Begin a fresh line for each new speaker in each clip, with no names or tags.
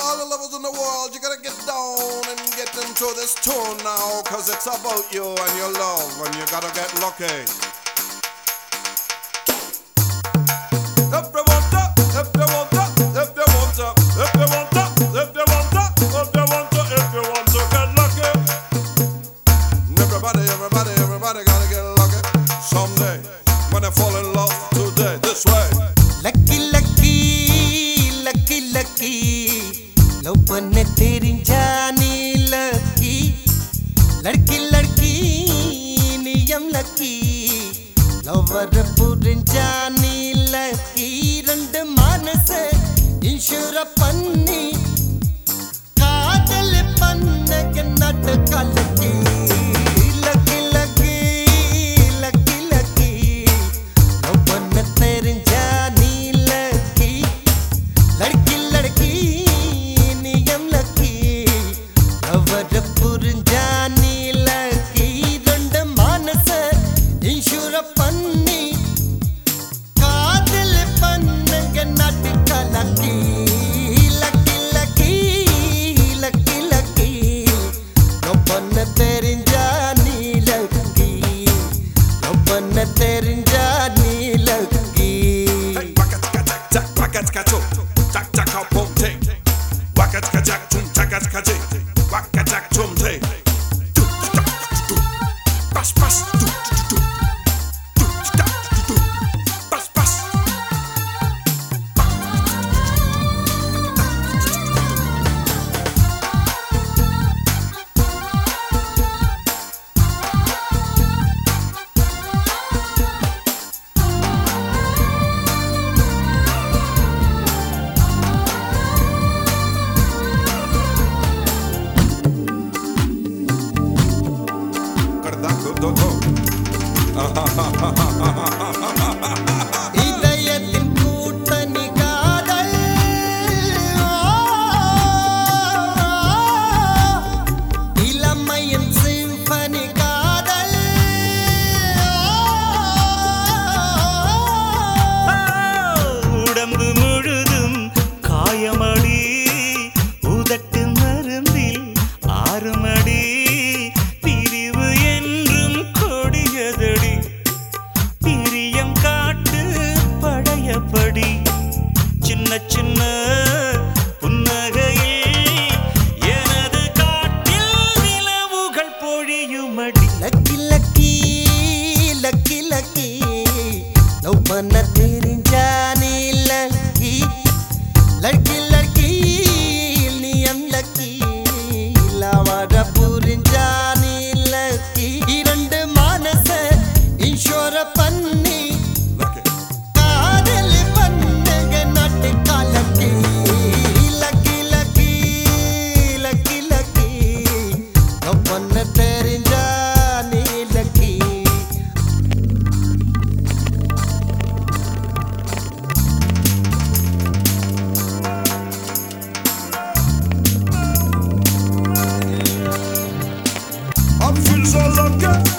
all the lovers in the world, you gotta get down and get into this tune now, cause it's about you and your love, and you gotta get lucky. If you want to, if you want to, if you want to, if you want to, if you want to, if you want to get lucky. Everybody, everybody, everybody gotta get lucky someday when they fall in love.
ya. tchaca, tchaca,
tchaca. fühlt so lucky.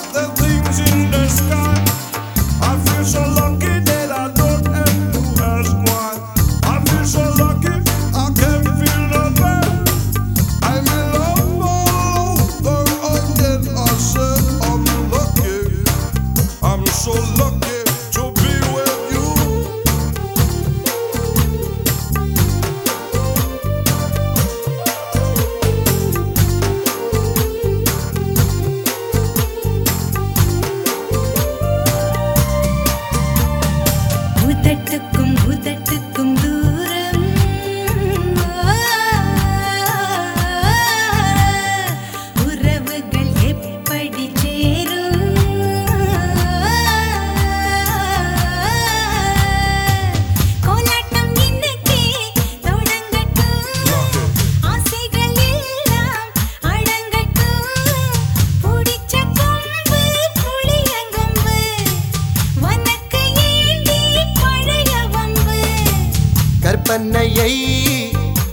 தன்னையை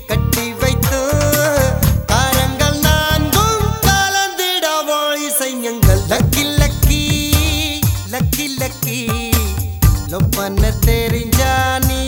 கட்டி வைத்து தாரங்கள் நான்கும் கலந்திடவோ இசைஞங்கள் lucky lucky lucky lucky. லொப்பன தெரிஞ்சா நீ